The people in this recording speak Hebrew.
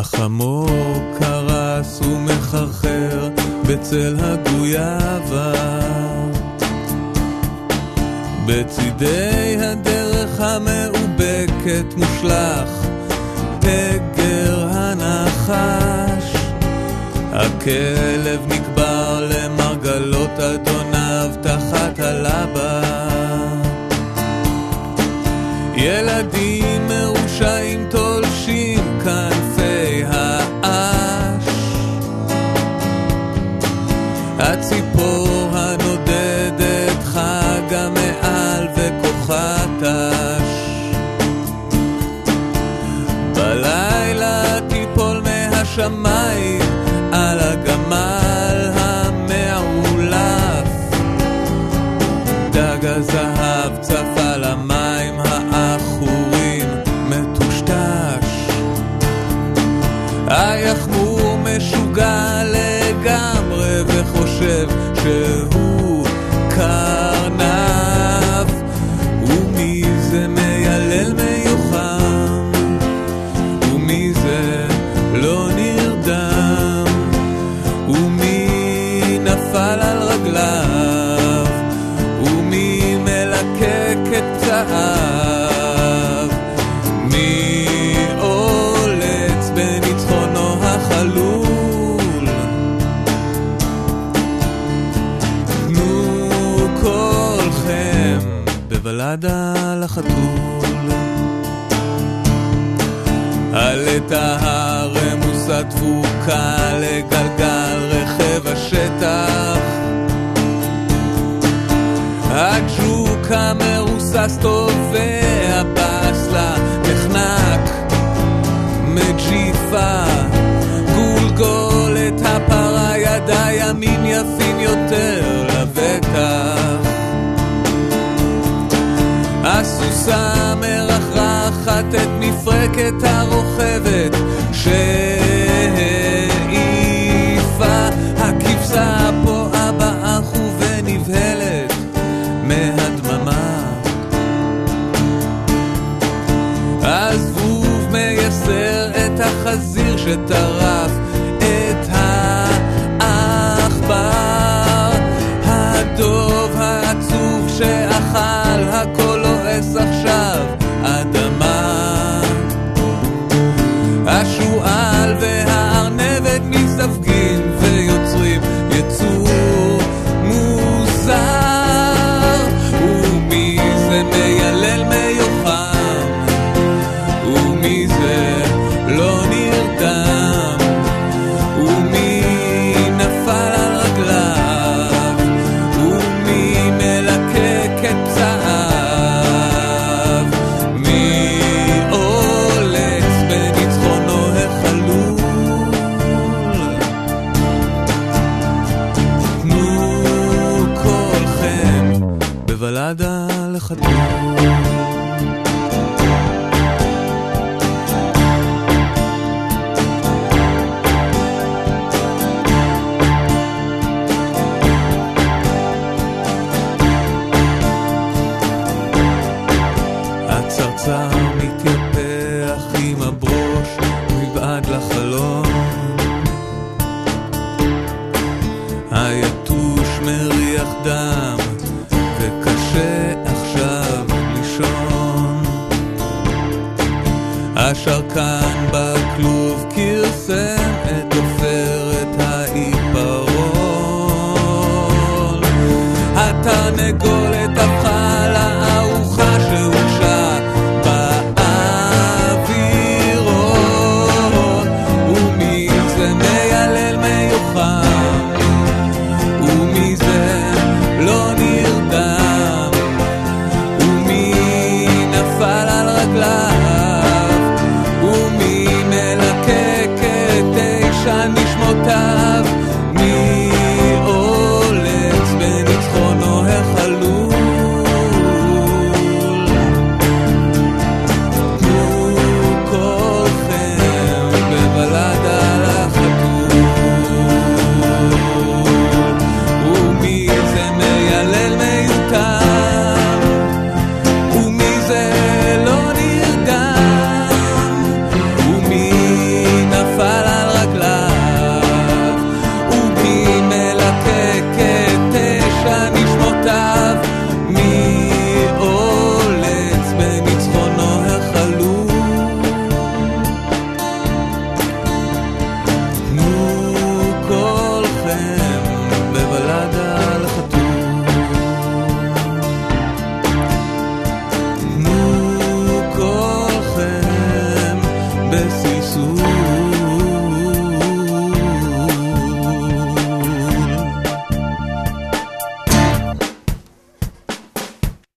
החמור קרס ומחרחר בצל הגויאבה. בצידי הדרך המאובקת מושלך תגר הנחש. הכלב נקבר למרגלות אדוניו תחת הלבה. ילדים מהשמיים על הגמל המעולף. דג הזהב צף על המים העכורים מטושטש. היחמור נפל על רגליו? ומי מלקק את פצעיו? מי עולץ בניצחונו החלול? תנו קולכם בבלדה לחתול. עלית הרמוס הדבוקה לגלגל הג'וק המרוסס תובע באסלה נחנק. מג'יפה גולגולת הפרה ידה ימים יפים יותר לבטח. הסוסה מרחרחת את מפרקת הרוכבת שאיפה שטרף לחתול הצרצר מתייפח עם הברוש מבעד לחלון. היתוש מריח דם shall come.